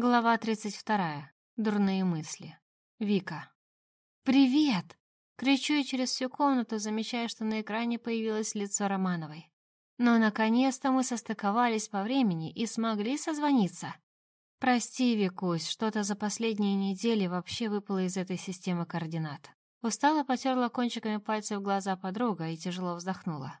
Глава 32. Дурные мысли. Вика. «Привет!» Кричу я через всю комнату, замечая, что на экране появилось лицо Романовой. Но наконец-то мы состыковались по времени и смогли созвониться. Прости, Викусь, что-то за последние недели вообще выпало из этой системы координат. Устало потерла кончиками пальцев глаза подруга и тяжело вздохнула.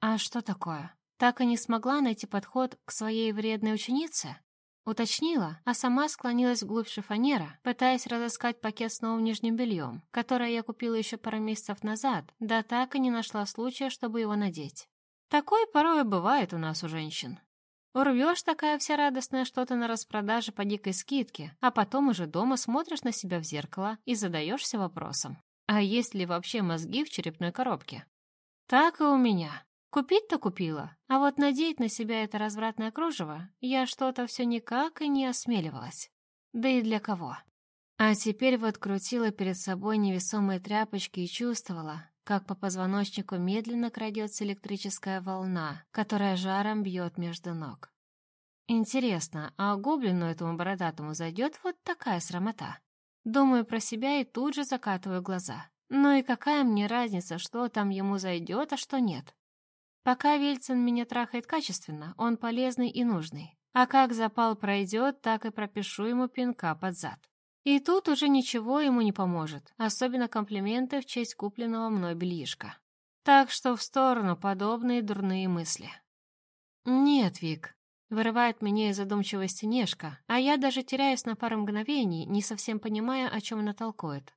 А что такое? Так и не смогла найти подход к своей вредной ученице? Уточнила, а сама склонилась вглубь шифонера, пытаясь разыскать пакет с новым нижним бельем, которое я купила еще пару месяцев назад, да так и не нашла случая, чтобы его надеть. Такое порой бывает у нас у женщин. Урвешь такая вся радостная что-то на распродаже по дикой скидке, а потом уже дома смотришь на себя в зеркало и задаешься вопросом, а есть ли вообще мозги в черепной коробке? Так и у меня. Купить-то купила, а вот надеть на себя это развратное кружево я что-то все никак и не осмеливалась. Да и для кого? А теперь вот крутила перед собой невесомые тряпочки и чувствовала, как по позвоночнику медленно крадется электрическая волна, которая жаром бьет между ног. Интересно, а гоблину этому бородатому зайдет вот такая срамота? Думаю про себя и тут же закатываю глаза. Ну и какая мне разница, что там ему зайдет, а что нет? Пока Вильцин меня трахает качественно, он полезный и нужный. А как запал пройдет, так и пропишу ему пинка под зад. И тут уже ничего ему не поможет, особенно комплименты в честь купленного мной бельишка. Так что в сторону подобные дурные мысли. «Нет, Вик», — вырывает меня из задумчивости Нешка, а я даже теряюсь на пару мгновений, не совсем понимая, о чем она толкует.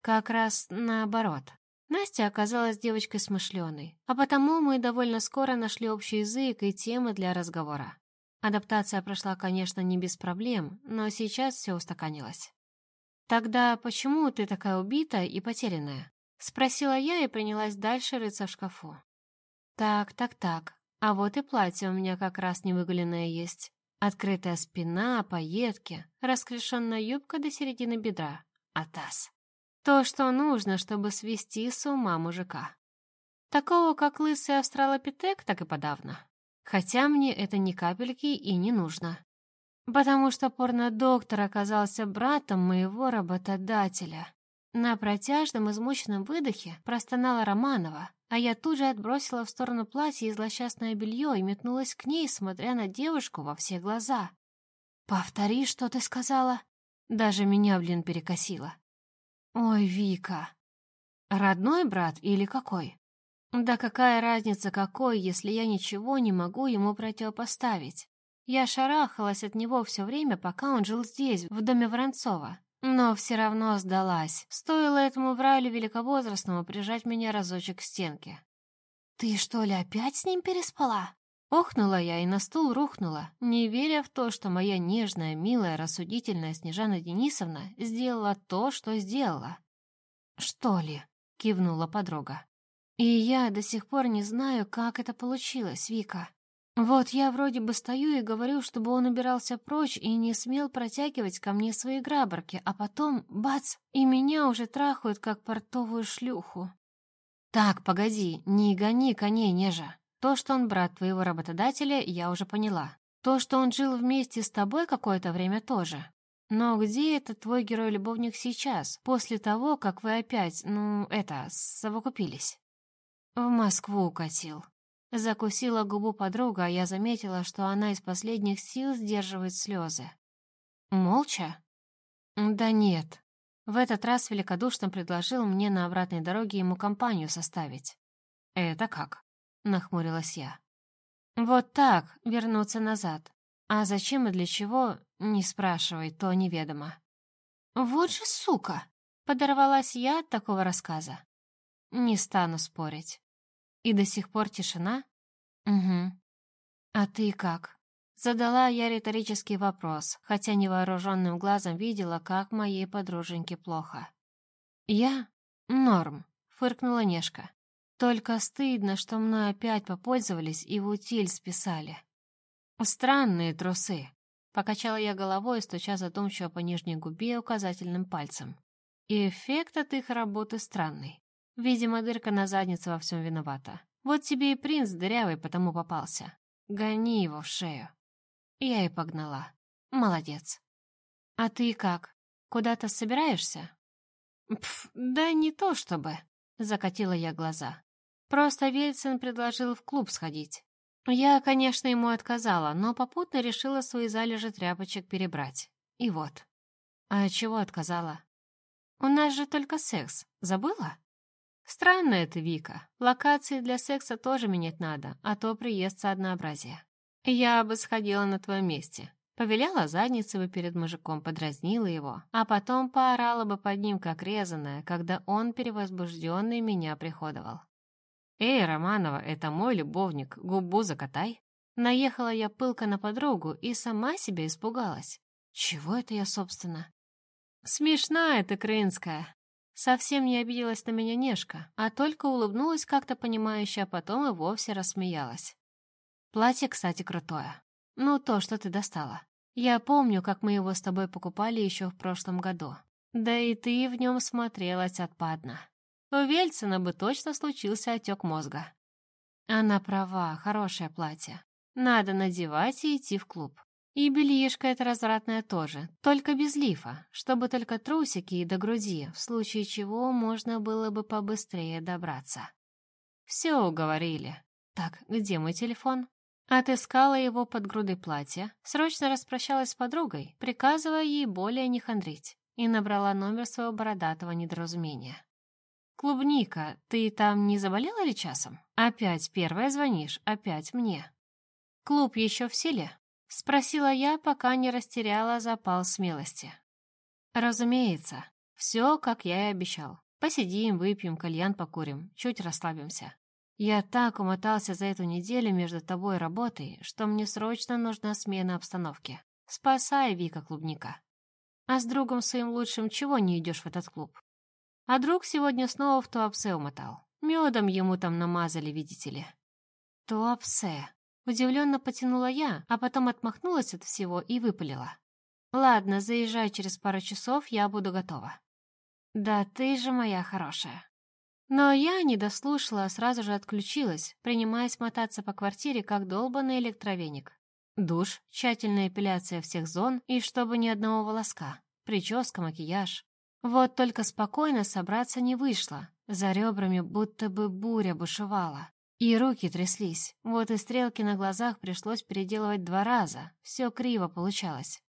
Как раз наоборот. Настя оказалась девочкой смышленой, а потому мы довольно скоро нашли общий язык и темы для разговора. Адаптация прошла, конечно, не без проблем, но сейчас все устаканилось. «Тогда почему ты такая убитая и потерянная?» — спросила я и принялась дальше рыться в шкафу. «Так, так, так, а вот и платье у меня как раз невыголенное есть. Открытая спина, пайетки, раскрешенная юбка до середины бедра. Атас!» То, что нужно, чтобы свести с ума мужика. Такого, как лысый австралопитек, так и подавно. Хотя мне это ни капельки и не нужно. Потому что порнодоктор оказался братом моего работодателя. На протяжном измученном выдохе простонала Романова, а я тут же отбросила в сторону платье и злосчастное белье и метнулась к ней, смотря на девушку во все глаза. «Повтори, что ты сказала?» Даже меня, блин, перекосило. «Ой, Вика! Родной брат или какой?» «Да какая разница какой, если я ничего не могу ему противопоставить?» Я шарахалась от него все время, пока он жил здесь, в доме Воронцова. Но все равно сдалась. Стоило этому вралю великовозрастному прижать меня разочек к стенке. «Ты что ли опять с ним переспала?» Охнула я и на стул рухнула, не веря в то, что моя нежная, милая, рассудительная Снежана Денисовна сделала то, что сделала. «Что ли?» — кивнула подруга. «И я до сих пор не знаю, как это получилось, Вика. Вот я вроде бы стою и говорю, чтобы он убирался прочь и не смел протягивать ко мне свои грабарки, а потом, бац, и меня уже трахают, как портовую шлюху». «Так, погоди, не гони коней, нежа. То, что он брат твоего работодателя, я уже поняла. То, что он жил вместе с тобой какое-то время тоже. Но где этот твой герой-любовник сейчас, после того, как вы опять, ну, это, совокупились? В Москву укатил. Закусила губу подруга, а я заметила, что она из последних сил сдерживает слезы. Молча? Да нет. В этот раз великодушно предложил мне на обратной дороге ему компанию составить. Это как? Нахмурилась я. Вот так, вернуться назад. А зачем и для чего, не спрашивай, то неведомо. Вот же сука! Подорвалась я от такого рассказа. Не стану спорить. И до сих пор тишина? Угу. А ты как? Задала я риторический вопрос, хотя невооруженным глазом видела, как моей подруженьке плохо. «Я? Норм», — фыркнула Нешка. Только стыдно, что мной опять попользовались и в утиль списали. Странные трусы. Покачала я головой, стуча задумчиво по нижней губе указательным пальцем. И эффект от их работы странный. Видимо, дырка на заднице во всем виновата. Вот тебе и принц дырявый потому попался. Гони его в шею. Я и погнала. Молодец. А ты как, куда-то собираешься? Пф, да не то чтобы, закатила я глаза. Просто Вельцин предложил в клуб сходить. Я, конечно, ему отказала, но попутно решила свои залежи тряпочек перебрать. И вот. А чего отказала? У нас же только секс. Забыла? Странно это, Вика. Локации для секса тоже менять надо, а то приестся однообразие. Я бы сходила на твоем месте. Повеляла задницей бы перед мужиком, подразнила его, а потом поорала бы под ним, как резаная, когда он, перевозбужденный, меня приходовал. «Эй, Романова, это мой любовник, губу закатай!» Наехала я пылко на подругу и сама себя испугалась. Чего это я, собственно? Смешная ты, Крынская. Совсем не обиделась на меня Нешка, а только улыбнулась как-то понимающе, а потом и вовсе рассмеялась. Платье, кстати, крутое. Ну, то, что ты достала. Я помню, как мы его с тобой покупали еще в прошлом году. Да и ты в нем смотрелась отпадно. У Вельцина бы точно случился отек мозга. Она права, хорошее платье. Надо надевать и идти в клуб. И бельишко это развратное тоже, только без лифа, чтобы только трусики и до груди, в случае чего можно было бы побыстрее добраться. Все уговорили. Так, где мой телефон? Отыскала его под грудой платья, срочно распрощалась с подругой, приказывая ей более не хандрить, и набрала номер своего бородатого недоразумения. «Клубника, ты там не заболела ли часом? Опять первая звонишь, опять мне. Клуб еще в силе?» — спросила я, пока не растеряла запал смелости. «Разумеется, все, как я и обещал. Посидим, выпьем, кальян покурим, чуть расслабимся. Я так умотался за эту неделю между тобой и работой, что мне срочно нужна смена обстановки. Спасай, Вика Клубника. А с другом своим лучшим чего не идешь в этот клуб? А друг сегодня снова в Туапсе умотал. Медом ему там намазали, видите ли. Туапсе. Удивленно потянула я, а потом отмахнулась от всего и выпалила. «Ладно, заезжай через пару часов, я буду готова». «Да ты же моя хорошая». Но я не дослушала, а сразу же отключилась, принимаясь мотаться по квартире, как долбанный электровеник. Душ, тщательная эпиляция всех зон и чтобы ни одного волоска, прическа, макияж. Вот только спокойно собраться не вышло, за ребрами будто бы буря бушевала. И руки тряслись, вот и стрелки на глазах пришлось переделывать два раза, все криво получалось.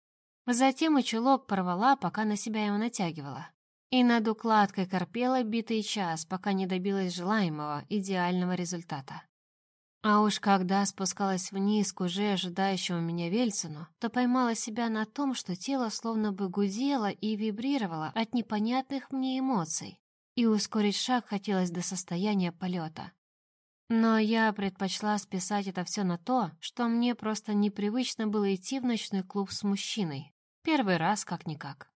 Затем и чулок порвала, пока на себя его натягивала. И над укладкой корпела битый час, пока не добилась желаемого, идеального результата. А уж когда спускалась вниз к уже ожидающему меня Вельцину, то поймала себя на том, что тело словно бы гудело и вибрировало от непонятных мне эмоций, и ускорить шаг хотелось до состояния полета. Но я предпочла списать это все на то, что мне просто непривычно было идти в ночной клуб с мужчиной. Первый раз как-никак.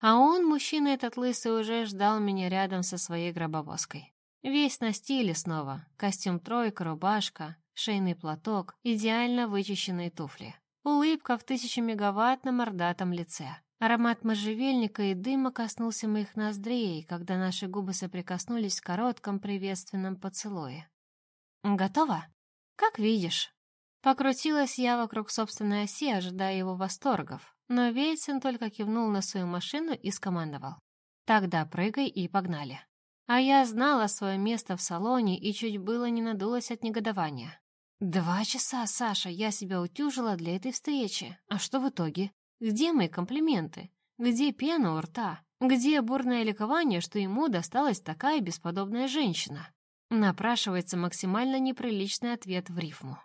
А он, мужчина этот лысый, уже ждал меня рядом со своей гробовозкой. Весь на стиле снова. Костюм-тройка, рубашка, шейный платок, идеально вычищенные туфли. Улыбка в тысячемегаваттном мордатом лице. Аромат можжевельника и дыма коснулся моих ноздрей, когда наши губы соприкоснулись в коротком приветственном поцелуе. «Готово?» «Как видишь». Покрутилась я вокруг собственной оси, ожидая его восторгов, но Вейцин только кивнул на свою машину и скомандовал. «Тогда прыгай и погнали». А я знала свое место в салоне и чуть было не надулась от негодования. «Два часа, Саша, я себя утюжила для этой встречи. А что в итоге? Где мои комплименты? Где пена у рта? Где бурное ликование, что ему досталась такая бесподобная женщина?» Напрашивается максимально неприличный ответ в рифму.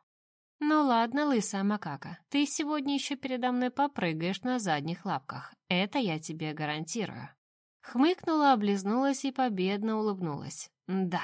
«Ну ладно, лысая макака, ты сегодня еще передо мной попрыгаешь на задних лапках. Это я тебе гарантирую». Хмыкнула, облизнулась и победно улыбнулась. «Да,